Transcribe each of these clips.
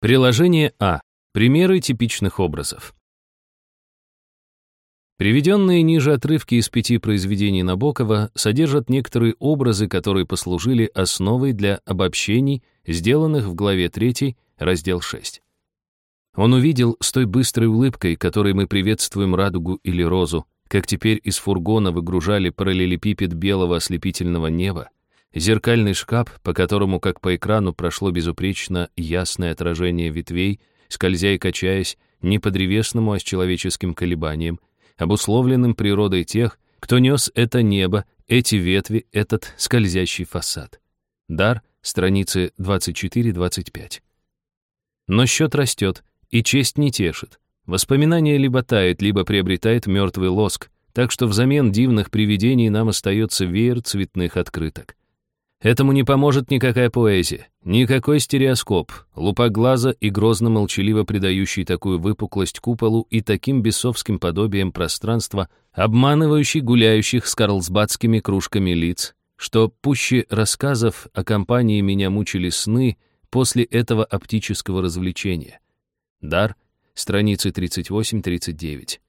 Приложение А. Примеры типичных образов. Приведенные ниже отрывки из пяти произведений Набокова содержат некоторые образы, которые послужили основой для обобщений, сделанных в главе 3, раздел 6. Он увидел с той быстрой улыбкой, которой мы приветствуем радугу или розу, как теперь из фургона выгружали параллелепипед белого ослепительного неба, зеркальный шкаф, по которому, как по экрану, прошло безупречно ясное отражение ветвей, скользя и качаясь, не по древесному, а с человеческим колебанием, обусловленным природой тех, кто нес это небо, эти ветви, этот скользящий фасад. Дар, страницы 24-25. Но счет растет, и честь не тешит. Воспоминание либо тает, либо приобретает мертвый лоск, так что взамен дивных привидений нам остается веер цветных открыток. Этому не поможет никакая поэзия, никакой стереоскоп, лупа глаза и грозно-молчаливо придающий такую выпуклость куполу и таким бесовским подобием пространства, обманывающий гуляющих с карлсбадскими кружками лиц, что пуще рассказов о компании меня мучили сны после этого оптического развлечения. Дар, страницы 38-39.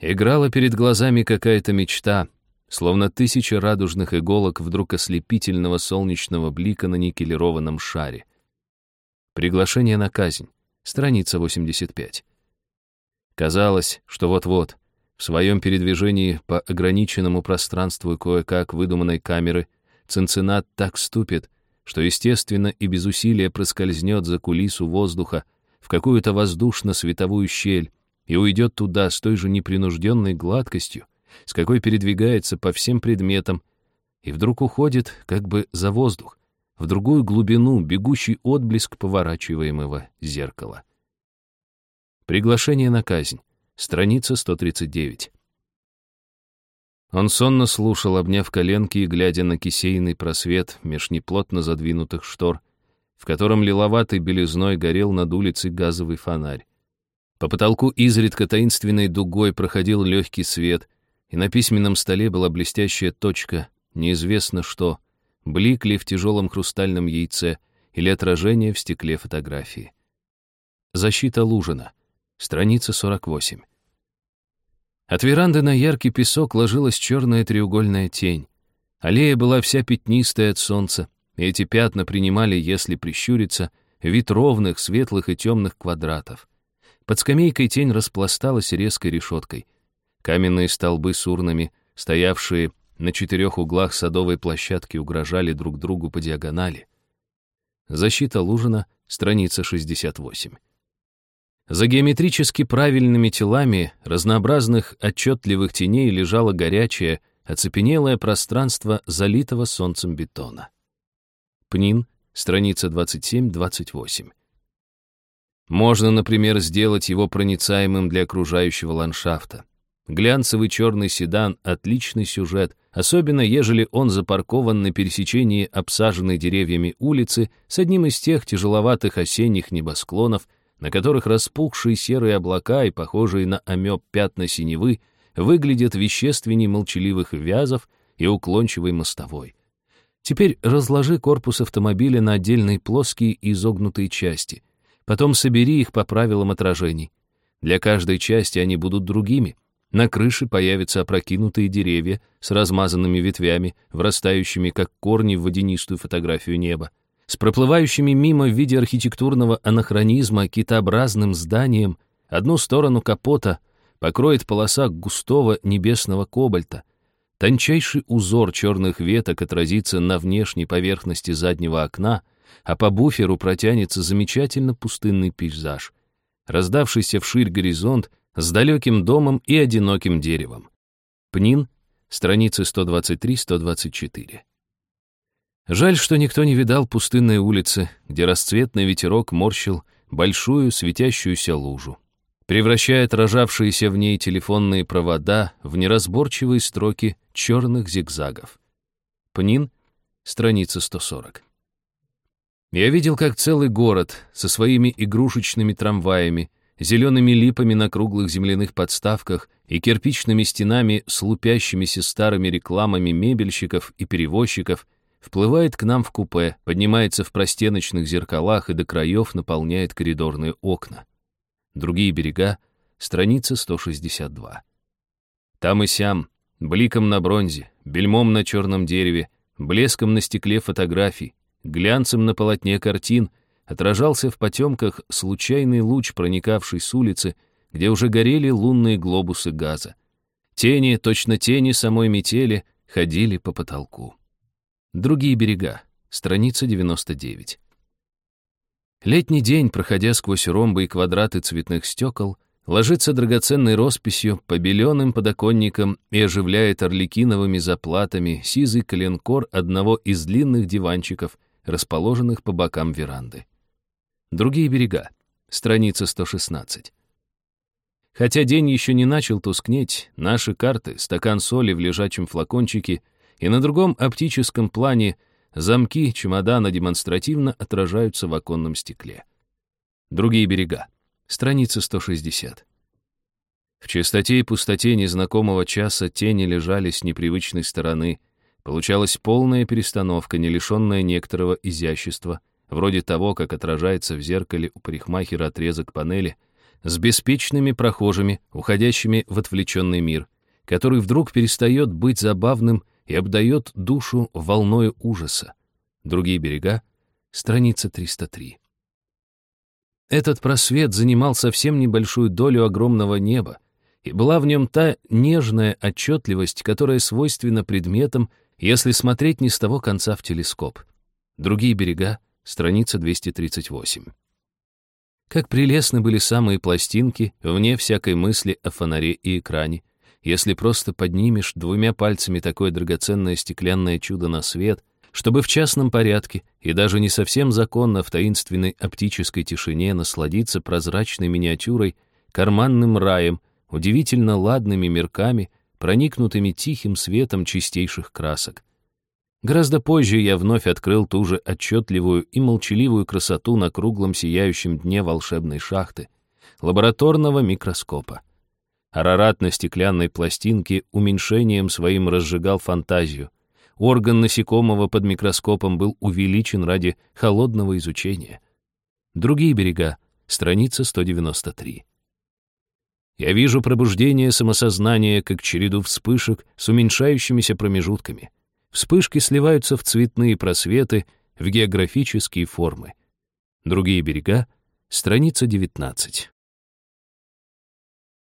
Играла перед глазами какая-то мечта, словно тысяча радужных иголок вдруг ослепительного солнечного блика на никелированном шаре. Приглашение на казнь. Страница 85. Казалось, что вот-вот, в своем передвижении по ограниченному пространству кое-как выдуманной камеры, Цинциннат так ступит, что естественно и без усилия проскользнет за кулису воздуха в какую-то воздушно-световую щель и уйдет туда с той же непринужденной гладкостью, с какой передвигается по всем предметам, и вдруг уходит как бы за воздух, в другую глубину бегущий отблеск поворачиваемого зеркала. Приглашение на казнь. Страница 139. Он сонно слушал, обняв коленки и глядя на кисейный просвет меж неплотно задвинутых штор, в котором лиловатой белизной горел над улицей газовый фонарь. По потолку изредка таинственной дугой проходил легкий свет, и на письменном столе была блестящая точка, неизвестно что, блик ли в тяжелом хрустальном яйце или отражение в стекле фотографии. Защита Лужина. Страница 48. От веранды на яркий песок ложилась черная треугольная тень. Аллея была вся пятнистая от солнца, и эти пятна принимали, если прищуриться, вид ровных, светлых и темных квадратов. Под скамейкой тень распласталась резкой решеткой — Каменные столбы с урнами, стоявшие на четырех углах садовой площадки, угрожали друг другу по диагонали. Защита Лужина, страница 68. За геометрически правильными телами разнообразных отчетливых теней лежало горячее, оцепенелое пространство залитого солнцем бетона. Пнин, страница 27-28. Можно, например, сделать его проницаемым для окружающего ландшафта. Глянцевый черный седан — отличный сюжет, особенно ежели он запаркован на пересечении обсаженной деревьями улицы с одним из тех тяжеловатых осенних небосклонов, на которых распухшие серые облака и похожие на омёб пятна синевы выглядят вещественней молчаливых вязов и уклончивой мостовой. Теперь разложи корпус автомобиля на отдельные плоские и изогнутые части. Потом собери их по правилам отражений. Для каждой части они будут другими — на крыше появятся опрокинутые деревья с размазанными ветвями, врастающими как корни в водянистую фотографию неба, с проплывающими мимо в виде архитектурного анахронизма китообразным зданием, одну сторону капота покроет полоса густого небесного кобальта, тончайший узор черных веток отразится на внешней поверхности заднего окна, а по буферу протянется замечательно пустынный пейзаж. Раздавшийся вширь горизонт с далеким домом и одиноким деревом. Пнин, страницы 123-124. Жаль, что никто не видал пустынной улицы, где расцветный ветерок морщил большую светящуюся лужу, превращая отражавшиеся в ней телефонные провода в неразборчивые строки черных зигзагов. Пнин, страница 140. Я видел, как целый город со своими игрушечными трамваями зелеными липами на круглых земляных подставках и кирпичными стенами с лупящимися старыми рекламами мебельщиков и перевозчиков, вплывает к нам в купе, поднимается в простеночных зеркалах и до краев наполняет коридорные окна. Другие берега, страница 162. Там и сям, бликом на бронзе, бельмом на черном дереве, блеском на стекле фотографий, глянцем на полотне картин отражался в потемках случайный луч, проникавший с улицы, где уже горели лунные глобусы газа. Тени, точно тени самой метели, ходили по потолку. Другие берега. Страница 99. Летний день, проходя сквозь ромбы и квадраты цветных стекол, ложится драгоценной росписью по беленым подоконникам и оживляет орликиновыми заплатами сизый коленкор одного из длинных диванчиков, расположенных по бокам веранды. Другие берега. Страница 116. Хотя день еще не начал тускнеть, наши карты, стакан соли в лежачем флакончике и на другом оптическом плане замки чемодана демонстративно отражаются в оконном стекле. Другие берега. Страница 160. В чистоте и пустоте незнакомого часа тени лежали с непривычной стороны. Получалась полная перестановка, не лишенная некоторого изящества, вроде того, как отражается в зеркале у парикмахера отрезок панели — с беспечными прохожими, уходящими в отвлеченный мир, который вдруг перестает быть забавным и обдает душу волною ужаса. Другие берега, страница 303. Этот просвет занимал совсем небольшую долю огромного неба, и была в нем та нежная отчетливость, которая свойственна предметам, если смотреть не с того конца в телескоп. Другие берега, страница 238. Как прелестны были самые пластинки, вне всякой мысли о фонаре и экране. Если просто поднимешь двумя пальцами такое драгоценное стеклянное чудо на свет, чтобы в частном порядке и даже не совсем законно в таинственной оптической тишине насладиться прозрачной миниатюрой, карманным раем, удивительно ладными мерками, проникнутыми тихим светом чистейших красок. Гораздо позже я вновь открыл ту же отчетливую и молчаливую красоту на круглом сияющем дне волшебной шахты, лабораторного микроскопа. Арарат на стеклянной пластинке уменьшением своим разжигал фантазию. Орган насекомого под микроскопом был увеличен ради холодного изучения. Другие берега, страница 193. Я вижу пробуждение самосознания как череду вспышек с уменьшающимися промежутками — Вспышки сливаются в цветные просветы, в географические формы. Другие берега, страница 19.